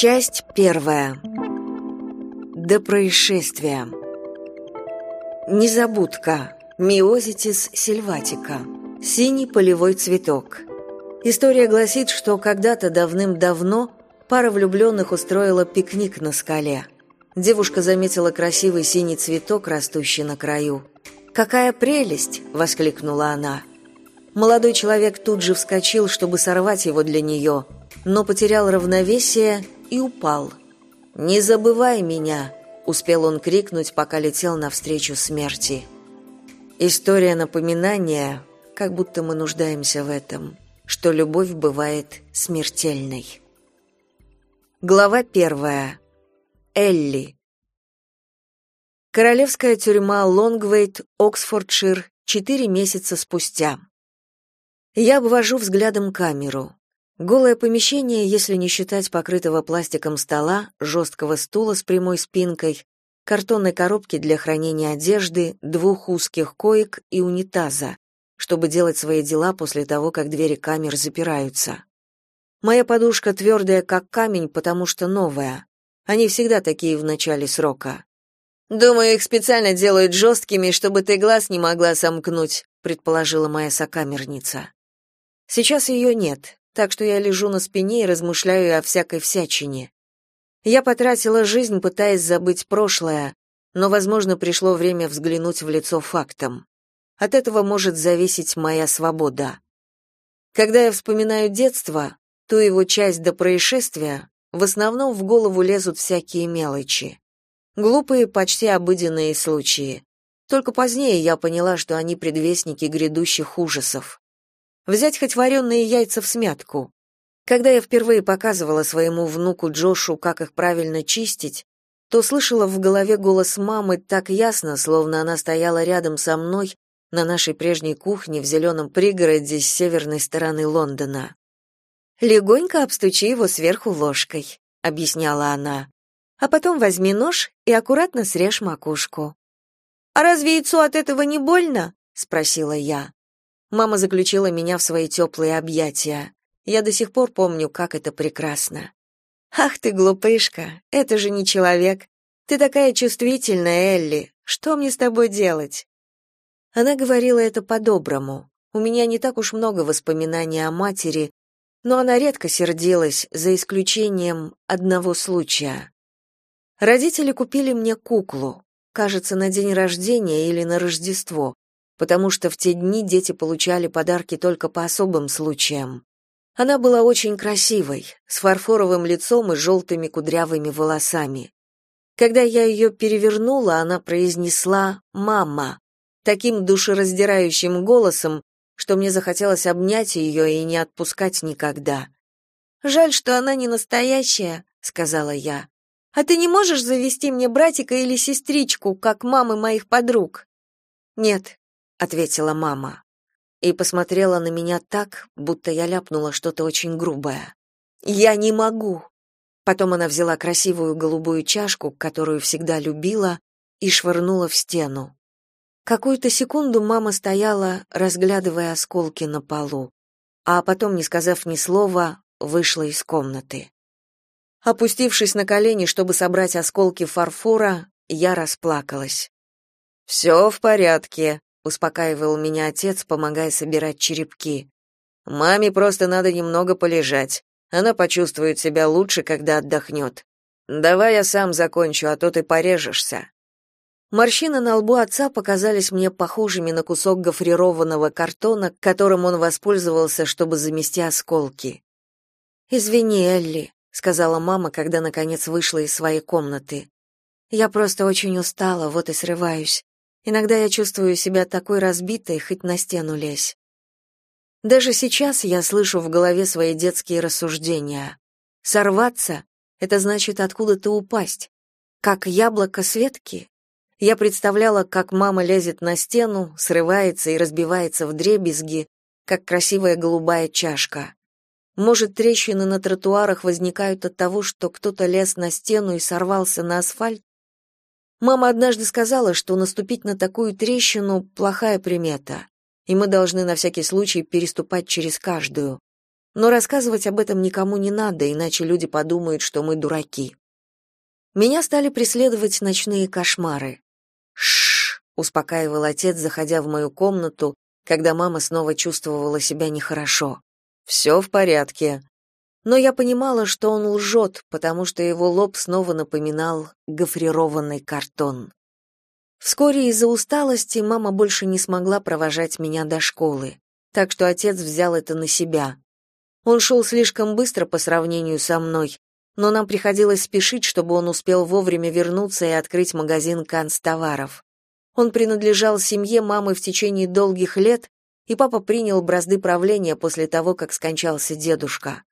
Часть первая. До происшествия. Незабудка. Миозитис сильватика. Синий полевой цветок. История гласит, что когда-то давным-давно пара влюбленных устроила пикник на скале. Девушка заметила красивый синий цветок, растущий на краю. «Какая прелесть!» — воскликнула она. Молодой человек тут же вскочил, чтобы сорвать его для нее, но потерял равновесие и упал. «Не забывай меня!» — успел он крикнуть, пока летел навстречу смерти. История напоминания, как будто мы нуждаемся в этом, что любовь бывает смертельной. Глава первая. Элли. Королевская тюрьма Лонгвейт, Оксфордшир, четыре месяца спустя. Я обвожу взглядом камеру. Голое помещение, если не считать покрытого пластиком стола, жесткого стула с прямой спинкой, картонной коробки для хранения одежды, двух узких коек и унитаза, чтобы делать свои дела после того, как двери камер запираются. Моя подушка твердая, как камень, потому что новая. Они всегда такие в начале срока. «Думаю, их специально делают жесткими, чтобы ты глаз не могла сомкнуть», предположила моя сокамерница. Сейчас ее нет, так что я лежу на спине и размышляю о всякой всячине. Я потратила жизнь, пытаясь забыть прошлое, но, возможно, пришло время взглянуть в лицо фактам. От этого может зависеть моя свобода. Когда я вспоминаю детство, ту его часть до происшествия, в основном в голову лезут всякие мелочи. Глупые, почти обыденные случаи. Только позднее я поняла, что они предвестники грядущих ужасов. Взять хоть вареные яйца в смятку. Когда я впервые показывала своему внуку Джошу, как их правильно чистить, то слышала в голове голос мамы так ясно, словно она стояла рядом со мной на нашей прежней кухне в зеленом пригороде с северной стороны Лондона. «Легонько обстучи его сверху ложкой», — объясняла она. «А потом возьми нож и аккуратно срежь макушку». «А разве яйцо от этого не больно?» — спросила я. Мама заключила меня в свои теплые объятия. Я до сих пор помню, как это прекрасно. Ах ты глупышка, это же не человек. Ты такая чувствительная, Элли. Что мне с тобой делать? Она говорила это по-доброму. У меня не так уж много воспоминаний о матери, но она редко сердилась, за исключением одного случая. Родители купили мне куклу, кажется, на день рождения или на Рождество потому что в те дни дети получали подарки только по особым случаям. Она была очень красивой, с фарфоровым лицом и желтыми кудрявыми волосами. Когда я ее перевернула, она произнесла «мама», таким душераздирающим голосом, что мне захотелось обнять ее и не отпускать никогда. «Жаль, что она не настоящая», — сказала я. «А ты не можешь завести мне братика или сестричку, как мамы моих подруг?» «Нет, ответила мама и посмотрела на меня так, будто я ляпнула что-то очень грубое. Я не могу. Потом она взяла красивую голубую чашку, которую всегда любила, и швырнула в стену. Какую-то секунду мама стояла, разглядывая осколки на полу, а потом, не сказав ни слова, вышла из комнаты. Опустившись на колени, чтобы собрать осколки фарфора, я расплакалась. «Все в порядке», успокаивал меня отец, помогая собирать черепки. Маме просто надо немного полежать. Она почувствует себя лучше, когда отдохнет. Давай я сам закончу, а то ты порежешься. Морщины на лбу отца показались мне похожими на кусок гофрированного картона, которым он воспользовался, чтобы замести осколки. «Извини, Элли», — сказала мама, когда наконец вышла из своей комнаты. «Я просто очень устала, вот и срываюсь. Иногда я чувствую себя такой разбитой, хоть на стену лезь. Даже сейчас я слышу в голове свои детские рассуждения. Сорваться — это значит откуда-то упасть. Как яблоко с ветки. Я представляла, как мама лезет на стену, срывается и разбивается в дребезги, как красивая голубая чашка. Может, трещины на тротуарах возникают от того, что кто-то лез на стену и сорвался на асфальт? Мама однажды сказала, что наступить на такую трещину плохая примета, и мы должны на всякий случай переступать через каждую. но рассказывать об этом никому не надо, иначе люди подумают, что мы дураки. Меня стали преследовать ночные кошмары. Шш, успокаивал отец, заходя в мою комнату, когда мама снова чувствовала себя нехорошо. «Все в порядке. Но я понимала, что он лжет, потому что его лоб снова напоминал гофрированный картон. Вскоре из-за усталости мама больше не смогла провожать меня до школы, так что отец взял это на себя. Он шел слишком быстро по сравнению со мной, но нам приходилось спешить, чтобы он успел вовремя вернуться и открыть магазин канцтоваров. Он принадлежал семье мамы в течение долгих лет, и папа принял бразды правления после того, как скончался дедушка.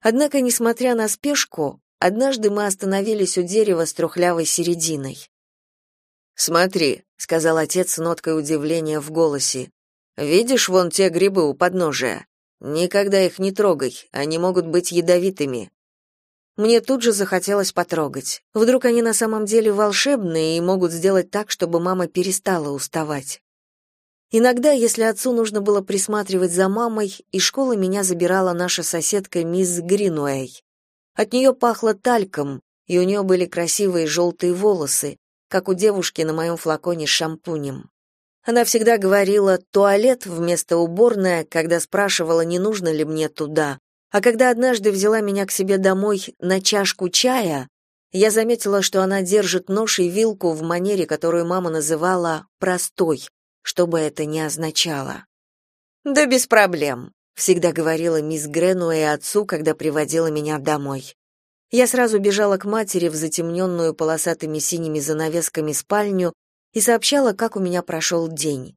Однако, несмотря на спешку, однажды мы остановились у дерева с трухлявой серединой. «Смотри», — сказал отец с ноткой удивления в голосе. «Видишь вон те грибы у подножия? Никогда их не трогай, они могут быть ядовитыми». Мне тут же захотелось потрогать. Вдруг они на самом деле волшебные и могут сделать так, чтобы мама перестала уставать. Иногда, если отцу нужно было присматривать за мамой, из школы меня забирала наша соседка мисс Гринуэй. От нее пахло тальком, и у нее были красивые желтые волосы, как у девушки на моем флаконе с шампунем. Она всегда говорила «туалет» вместо «уборная», когда спрашивала, не нужно ли мне туда. А когда однажды взяла меня к себе домой на чашку чая, я заметила, что она держит нож и вилку в манере, которую мама называла «простой», что бы это ни означало. «Да без проблем», — всегда говорила мисс Грену и отцу, когда приводила меня домой. Я сразу бежала к матери в затемненную полосатыми синими занавесками спальню и сообщала, как у меня прошел день.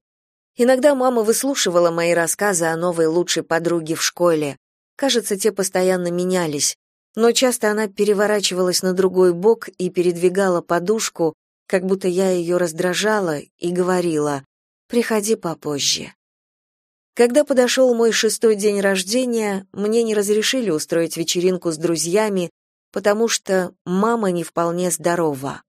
Иногда мама выслушивала мои рассказы о новой лучшей подруге в школе. Кажется, те постоянно менялись, но часто она переворачивалась на другой бок и передвигала подушку, как будто я ее раздражала, и говорила «Приходи попозже». Когда подошел мой шестой день рождения, мне не разрешили устроить вечеринку с друзьями, потому что мама не вполне здорова.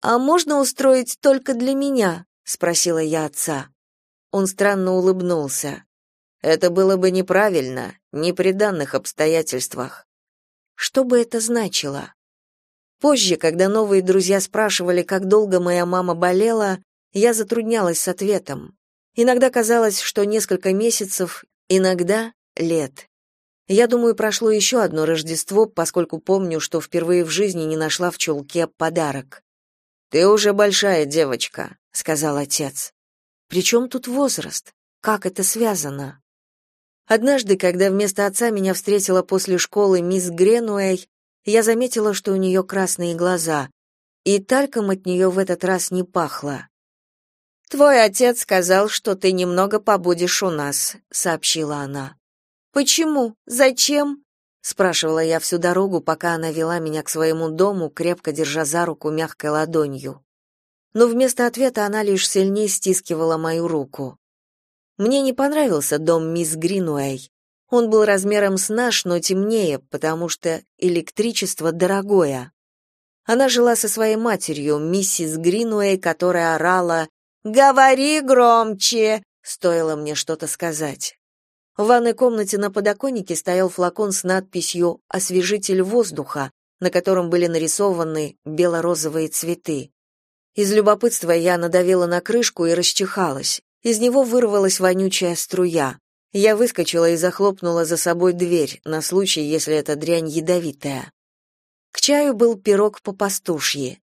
«А можно устроить только для меня?» — спросила я отца. Он странно улыбнулся. «Это было бы неправильно, не при данных обстоятельствах». Что бы это значило? Позже, когда новые друзья спрашивали, как долго моя мама болела, я затруднялась с ответом. Иногда казалось, что несколько месяцев, иногда лет. Я думаю, прошло еще одно Рождество, поскольку помню, что впервые в жизни не нашла в чулке подарок. «Ты уже большая девочка», — сказал отец. «При чем тут возраст? Как это связано?» Однажды, когда вместо отца меня встретила после школы мисс Гренуэй, я заметила, что у нее красные глаза, и тальком от нее в этот раз не пахло. «Твой отец сказал, что ты немного побудешь у нас», — сообщила она. Почему? Зачем? спрашивала я всю дорогу, пока она вела меня к своему дому, крепко держа за руку мягкой ладонью. Но вместо ответа она лишь сильнее стискивала мою руку. Мне не понравился дом мисс Гринуэй. Он был размером с наш, но темнее, потому что электричество дорогое. Она жила со своей матерью, миссис Гринуэй, которая орала «Говори громче!» стоило мне что-то сказать. В ванной комнате на подоконнике стоял флакон с надписью «Освежитель воздуха», на котором были нарисованы бело-розовые цветы. Из любопытства я надавила на крышку и расчихалась. Из него вырвалась вонючая струя. Я выскочила и захлопнула за собой дверь, на случай, если эта дрянь ядовитая. К чаю был пирог по-пастушьи.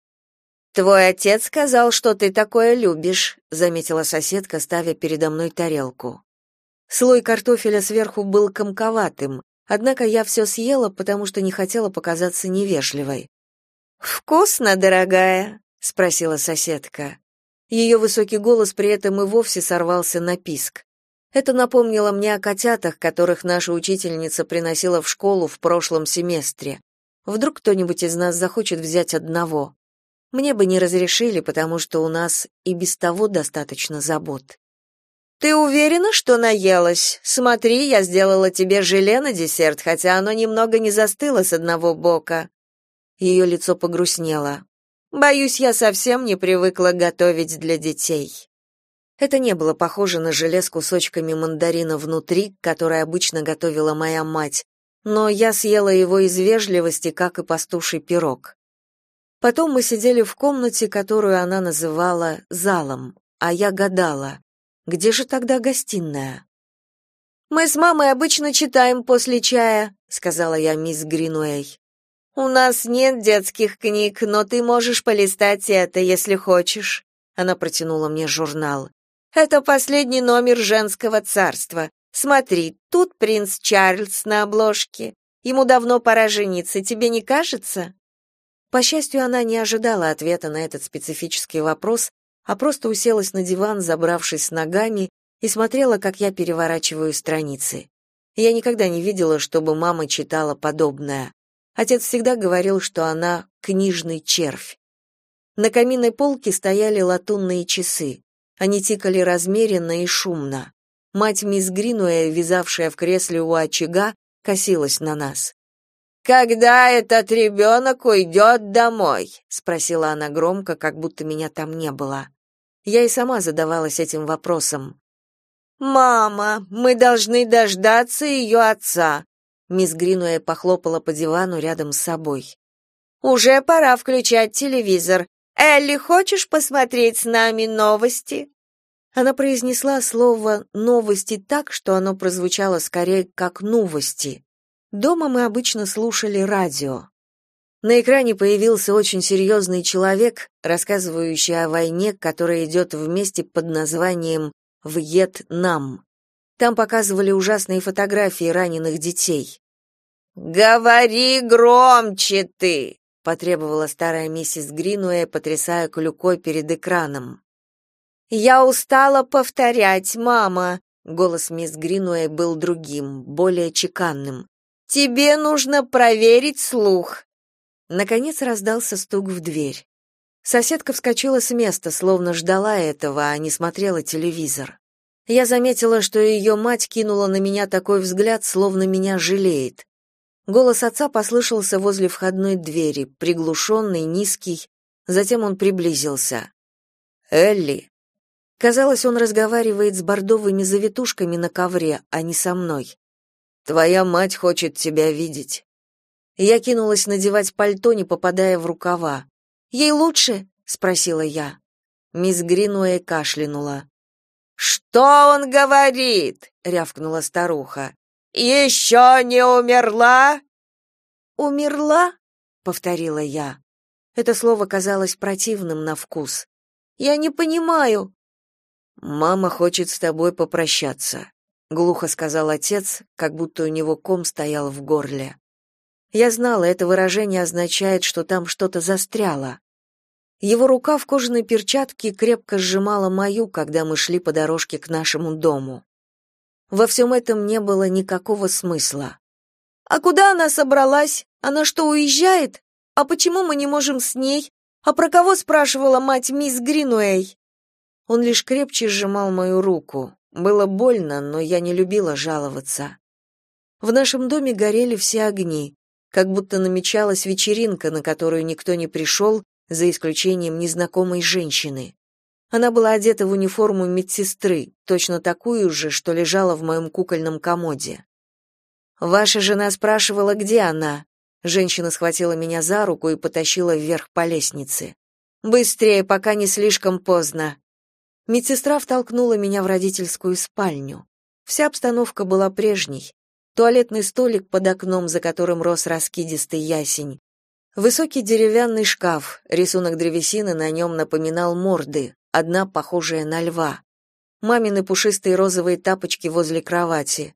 «Твой отец сказал, что ты такое любишь», — заметила соседка, ставя передо мной тарелку. Слой картофеля сверху был комковатым, однако я все съела, потому что не хотела показаться невежливой. «Вкусно, дорогая?» — спросила соседка. Ее высокий голос при этом и вовсе сорвался на писк. Это напомнило мне о котятах, которых наша учительница приносила в школу в прошлом семестре. Вдруг кто-нибудь из нас захочет взять одного. Мне бы не разрешили, потому что у нас и без того достаточно забот. Ты уверена, что наелась? Смотри, я сделала тебе желе на десерт, хотя оно немного не застыло с одного бока. Ее лицо погрустнело. Боюсь, я совсем не привыкла готовить для детей. Это не было похоже на желе с кусочками мандарина внутри, которое обычно готовила моя мать, но я съела его из вежливости, как и пастуший пирог. Потом мы сидели в комнате, которую она называла залом, а я гадала, где же тогда гостиная? «Мы с мамой обычно читаем после чая», — сказала я мисс Гринуэй. «У нас нет детских книг, но ты можешь полистать это, если хочешь». Она протянула мне журнал. «Это последний номер «Женского царства». Смотри, тут принц Чарльз на обложке. Ему давно пора жениться, тебе не кажется?» По счастью, она не ожидала ответа на этот специфический вопрос, а просто уселась на диван, забравшись с ногами, и смотрела, как я переворачиваю страницы. Я никогда не видела, чтобы мама читала подобное. Отец всегда говорил, что она книжный червь. На каминной полке стояли латунные часы. Они тикали размеренно и шумно. Мать мисс Гринуэ, вязавшая в кресле у очага, косилась на нас. «Когда этот ребенок уйдет домой?» — спросила она громко, как будто меня там не было. Я и сама задавалась этим вопросом. «Мама, мы должны дождаться ее отца», — мисс Гринуэ похлопала по дивану рядом с собой. «Уже пора включать телевизор. Элли, хочешь посмотреть с нами новости?» Она произнесла слово «новости» так, что оно прозвучало скорее как «новости». Дома мы обычно слушали радио. На экране появился очень серьезный человек, рассказывающий о войне, которая идет вместе под названием «Вьетнам». Там показывали ужасные фотографии раненых детей. «Говори громче ты!» — потребовала старая миссис Гринуэ, потрясая клюкой перед экраном. «Я устала повторять, мама!» Голос мисс Гринуэй был другим, более чеканным. Тебе нужно проверить слух. Наконец раздался стук в дверь. Соседка вскочила с места, словно ждала этого, а не смотрела телевизор. Я заметила, что ее мать кинула на меня такой взгляд, словно меня жалеет. Голос отца послышался возле входной двери, приглушенный, низкий. Затем он приблизился. «Элли!» Казалось, он разговаривает с бордовыми завитушками на ковре, а не со мной. Твоя мать хочет тебя видеть. Я кинулась надевать пальто, не попадая в рукава. Ей лучше? спросила я. Мисс Гринуэй кашлянула. Что он говорит? рявкнула старуха. «Еще не умерла? Умерла? повторила я. Это слово казалось противным на вкус. Я не понимаю. Мама хочет с тобой попрощаться глухо сказал отец, как будто у него ком стоял в горле. Я знала, это выражение означает, что там что-то застряло. Его рука в кожаной перчатке крепко сжимала мою, когда мы шли по дорожке к нашему дому. Во всем этом не было никакого смысла. А куда она собралась? Она что, уезжает? А почему мы не можем с ней? А про кого спрашивала мать мисс Гринуэй? Он лишь крепче сжимал мою руку. Было больно, но я не любила жаловаться. В нашем доме горели все огни, как будто намечалась вечеринка, на которую никто не пришел, за исключением незнакомой женщины. Она была одета в униформу медсестры, точно такую же, что лежала в моем кукольном комоде. Ваша жена спрашивала, где она. Женщина схватила меня за руку и потащила вверх по лестнице. Быстрее, пока не слишком поздно. Медсестра втолкнула меня в родительскую спальню. Вся обстановка была прежней. Туалетный столик под окном, за которым рос раскидистый ясень. Высокий деревянный шкаф, рисунок древесины на нем напоминал морды, одна похожая на льва. Мамины пушистые розовые тапочки возле кровати.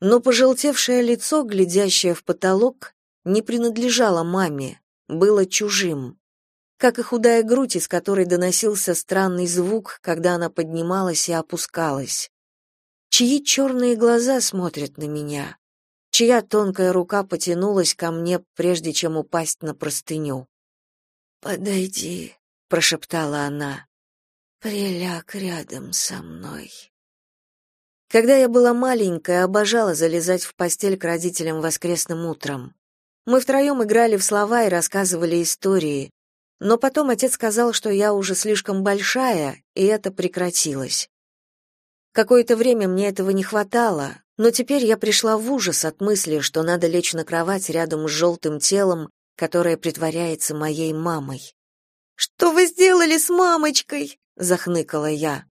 Но пожелтевшее лицо, глядящее в потолок, не принадлежало маме, было чужим как и худая грудь, из которой доносился странный звук, когда она поднималась и опускалась. Чьи черные глаза смотрят на меня? Чья тонкая рука потянулась ко мне, прежде чем упасть на простыню? «Подойди», — прошептала она, — «приляг рядом со мной». Когда я была маленькая, обожала залезать в постель к родителям воскресным утром. Мы втроем играли в слова и рассказывали истории, Но потом отец сказал, что я уже слишком большая, и это прекратилось. Какое-то время мне этого не хватало, но теперь я пришла в ужас от мысли, что надо лечь на кровать рядом с желтым телом, которое притворяется моей мамой. «Что вы сделали с мамочкой?» — захныкала я.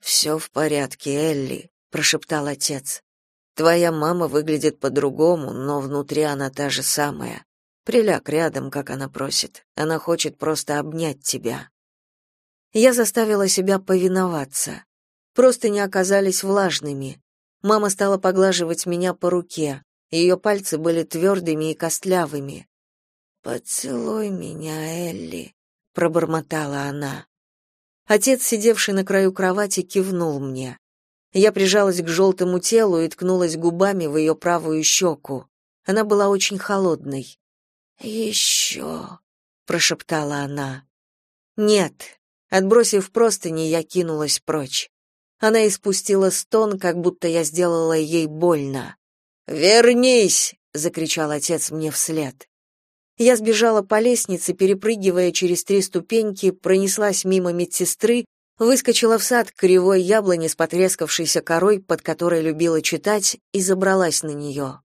«Все в порядке, Элли», — прошептал отец. «Твоя мама выглядит по-другому, но внутри она та же самая. Приляг рядом, как она просит. Она хочет просто обнять тебя». Я заставила себя повиноваться. Просто не оказались влажными. Мама стала поглаживать меня по руке. Ее пальцы были твердыми и костлявыми. «Поцелуй меня, Элли», — пробормотала она. Отец, сидевший на краю кровати, кивнул мне. Я прижалась к желтому телу и ткнулась губами в ее правую щеку. Она была очень холодной. «Еще», — прошептала она. «Нет». Отбросив простыни, я кинулась прочь. Она испустила стон, как будто я сделала ей больно. «Вернись!» — закричал отец мне вслед. Я сбежала по лестнице, перепрыгивая через три ступеньки, пронеслась мимо медсестры, выскочила в сад к кривой яблони с потрескавшейся корой, под которой любила читать, и забралась на нее.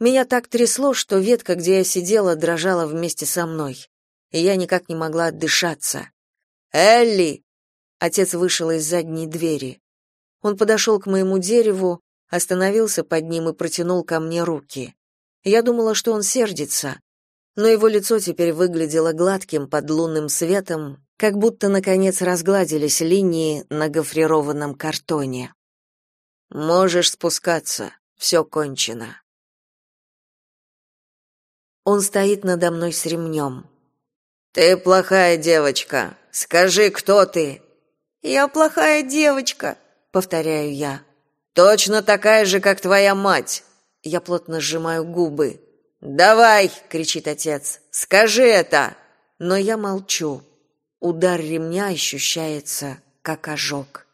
Меня так трясло, что ветка, где я сидела, дрожала вместе со мной. И я никак не могла отдышаться. «Элли!» Отец вышел из задней двери. Он подошел к моему дереву, остановился под ним и протянул ко мне руки. Я думала, что он сердится, но его лицо теперь выглядело гладким под лунным светом, как будто наконец разгладились линии на гофрированном картоне. Можешь спускаться, все кончено. Он стоит надо мной с ремнем. Ты плохая девочка. Скажи, кто ты? Я плохая девочка, повторяю я. Точно такая же, как твоя мать. Я плотно сжимаю губы. «Давай!» — кричит отец. «Скажи это!» Но я молчу. Удар ремня ощущается, как ожог.